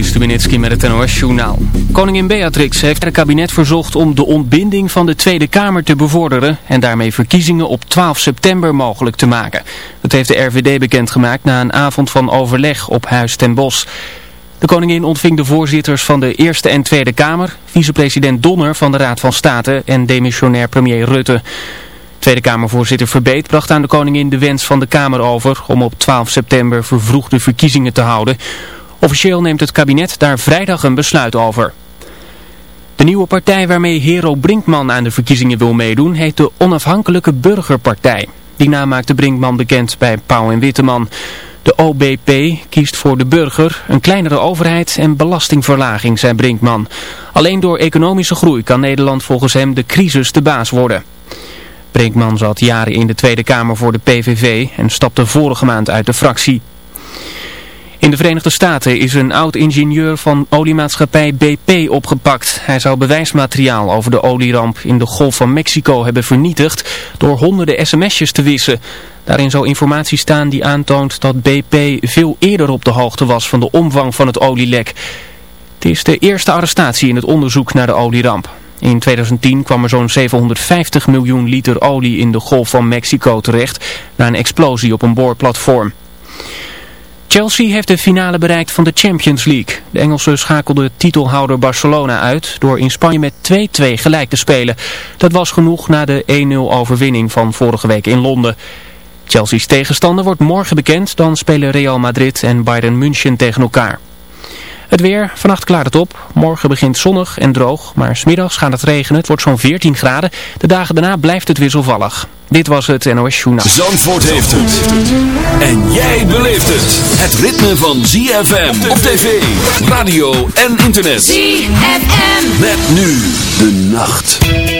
Juri met het NOS-journaal. Koningin Beatrix heeft het kabinet verzocht om de ontbinding van de Tweede Kamer te bevorderen... en daarmee verkiezingen op 12 september mogelijk te maken. Dat heeft de RVD bekendgemaakt na een avond van overleg op Huis ten Bosch. De koningin ontving de voorzitters van de Eerste en Tweede Kamer... vicepresident Donner van de Raad van State en demissionair premier Rutte... Tweede Kamervoorzitter Verbeet bracht aan de koningin de wens van de Kamer over om op 12 september vervroegde verkiezingen te houden. Officieel neemt het kabinet daar vrijdag een besluit over. De nieuwe partij waarmee Hero Brinkman aan de verkiezingen wil meedoen heet de Onafhankelijke Burgerpartij. Die naam maakte Brinkman bekend bij Pauw en Witteman. De OBP kiest voor de burger, een kleinere overheid en belastingverlaging, zei Brinkman. Alleen door economische groei kan Nederland volgens hem de crisis de baas worden. Brinkman zat jaren in de Tweede Kamer voor de PVV en stapte vorige maand uit de fractie. In de Verenigde Staten is een oud-ingenieur van oliemaatschappij BP opgepakt. Hij zou bewijsmateriaal over de olieramp in de Golf van Mexico hebben vernietigd door honderden sms'jes te wissen. Daarin zou informatie staan die aantoont dat BP veel eerder op de hoogte was van de omvang van het olielek. Het is de eerste arrestatie in het onderzoek naar de olieramp. In 2010 kwam er zo'n 750 miljoen liter olie in de Golf van Mexico terecht na een explosie op een boorplatform. Chelsea heeft de finale bereikt van de Champions League. De Engelsen schakelden titelhouder Barcelona uit door in Spanje met 2-2 gelijk te spelen. Dat was genoeg na de 1-0 overwinning van vorige week in Londen. Chelsea's tegenstander wordt morgen bekend, dan spelen Real Madrid en Bayern München tegen elkaar. Het weer, vannacht klaart het op. Morgen begint zonnig en droog, maar smiddags gaat het regenen. Het wordt zo'n 14 graden. De dagen daarna blijft het wisselvallig. Dit was het NOS Journaal. Zandvoort heeft het. En jij beleeft het. Het ritme van ZFM op tv, radio en internet. ZFM. Met nu de nacht.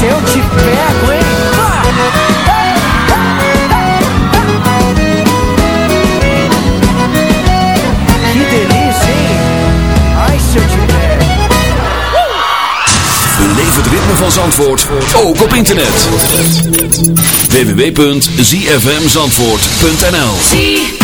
se eu te pego, hein? Que delícia, hein? Ai, se eu te pego. Beleef het ritme van Zandvoort, ook op internet. www.zfmzandvoort.nl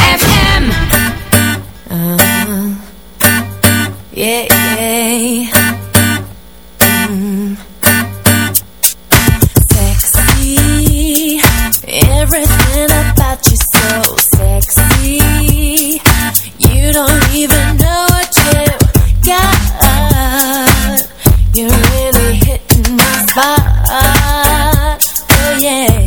You're really hitting my spot. Oh yeah,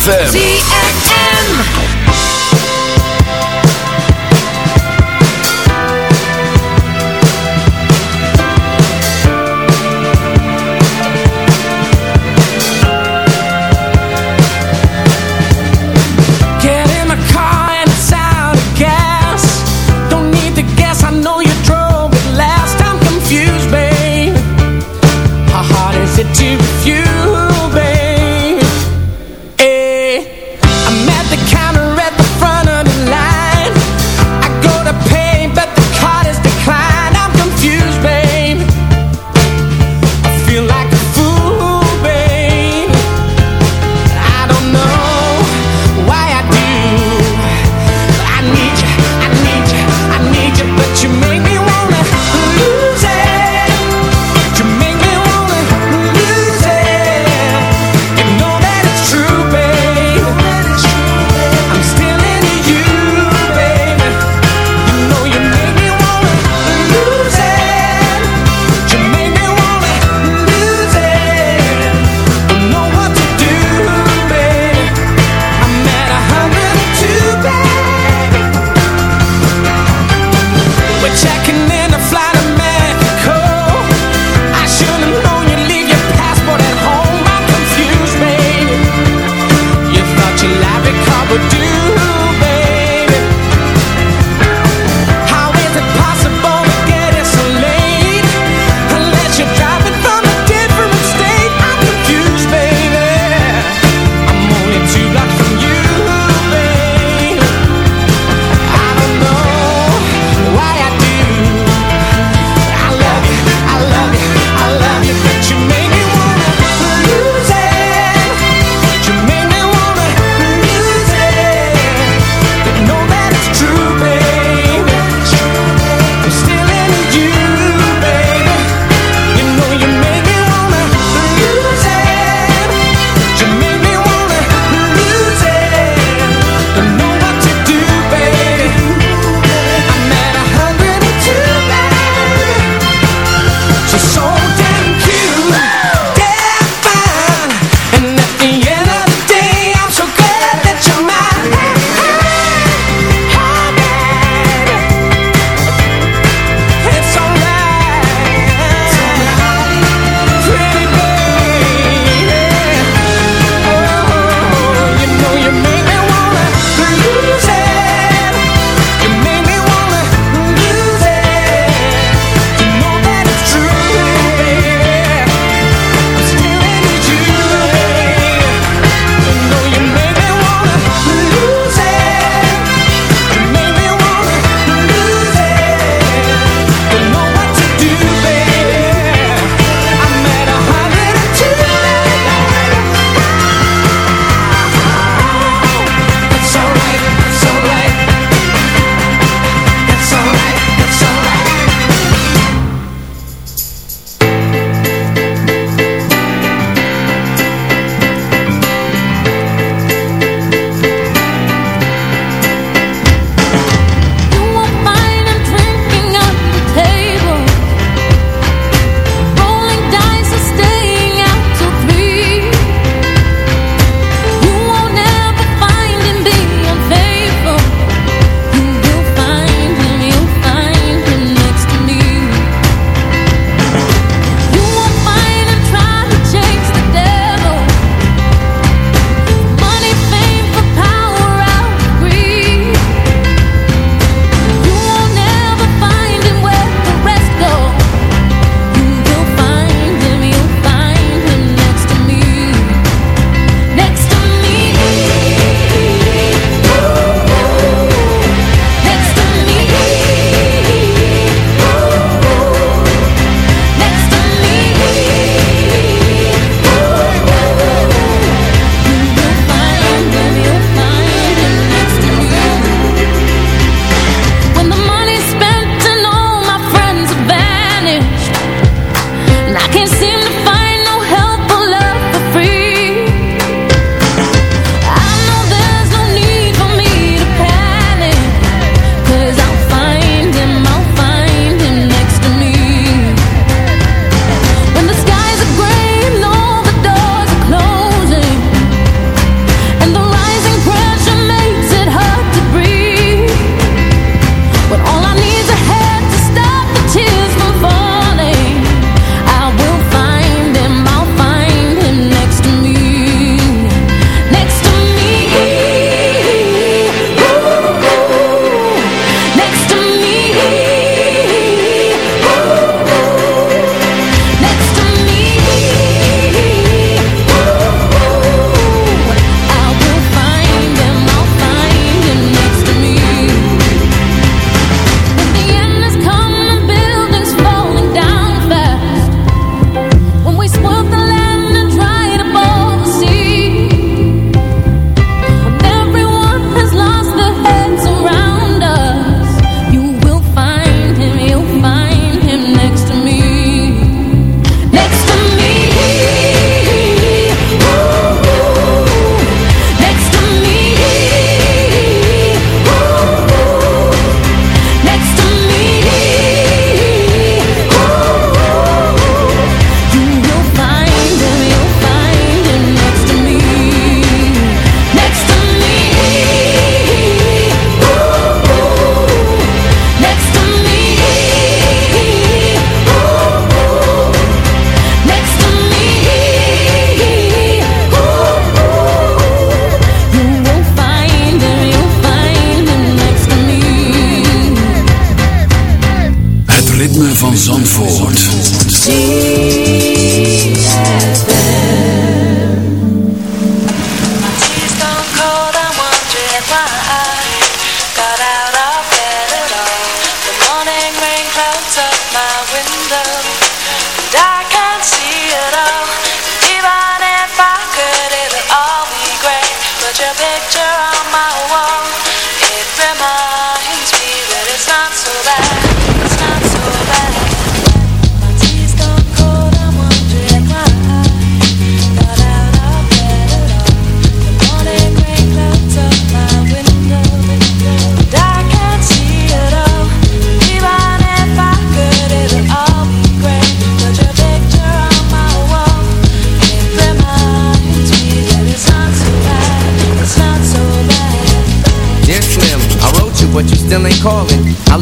ZFM.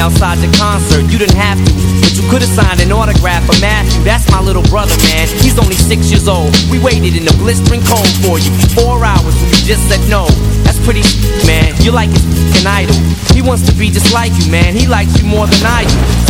outside the concert, you didn't have to. But you could have signed an autograph for Matthew. That's my little brother, man. He's only six years old. We waited in the blistering cold for you. Four hours and you just said no. That's pretty man. You're like his an idol. He wants to be just like you, man. He likes you more than I do.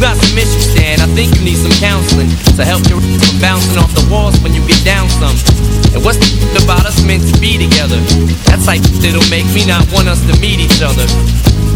Got some issues, Stan. I think you need some counseling to help you from bouncing off the walls when you get down some. And what's the about us meant to be together? That's like that'll make me not want us to meet each other.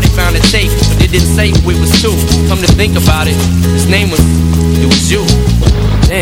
they found a tape, but they didn't say who it was to. Come to think about it, his name was, it was you. Damn.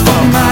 for my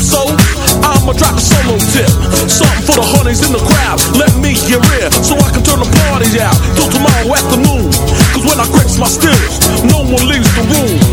so I'ma drop a solo tip. Something for the honeys in the crowd. Let me get it so I can turn the party out till tomorrow afternoon. Cause when I grips my stills, no one leaves the room.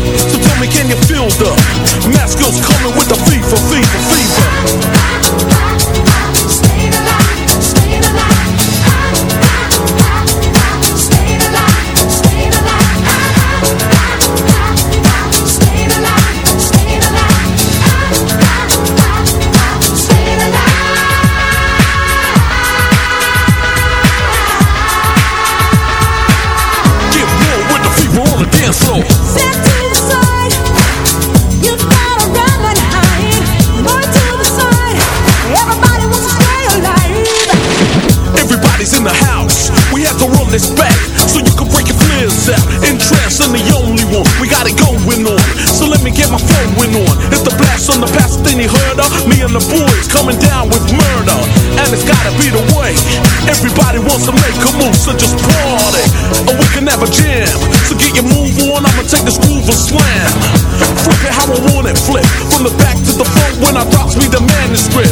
to just party Or we can have a jam. So get your move on, I'ma take this groove and slam. Flip it how I want it, flip From the back to the front. When I drops me the manuscript